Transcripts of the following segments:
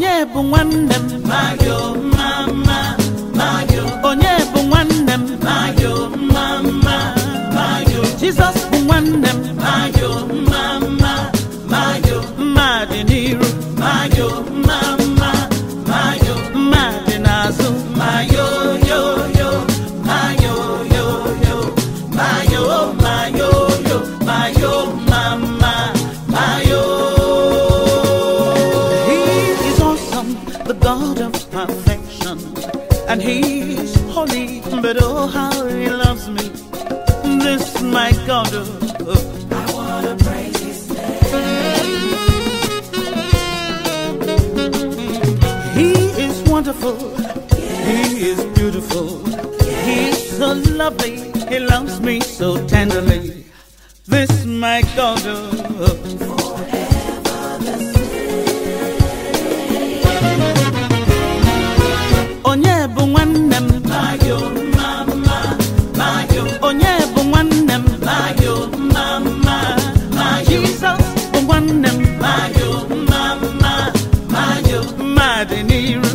onye bụ nwanne m? Magio mama magio onye bụ nwanne m? Magio mama magio jizọs bụ nwanne God of perfection, and He's holy, but oh how He loves me. This my God of. I wanna praise His name. He is wonderful. Yes. He is beautiful. Yes. He's so lovely. He loves me so tenderly. This my God. Oh, dị n'iru.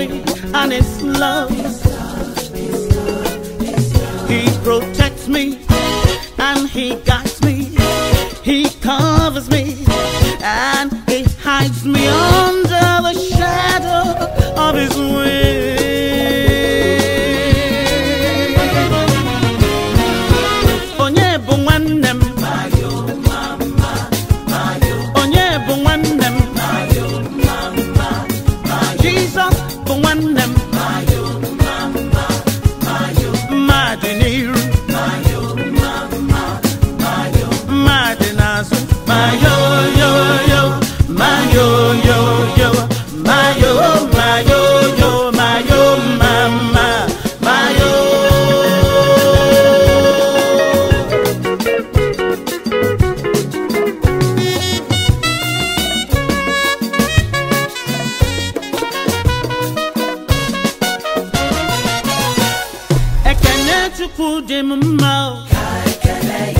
and it's love. in my mouth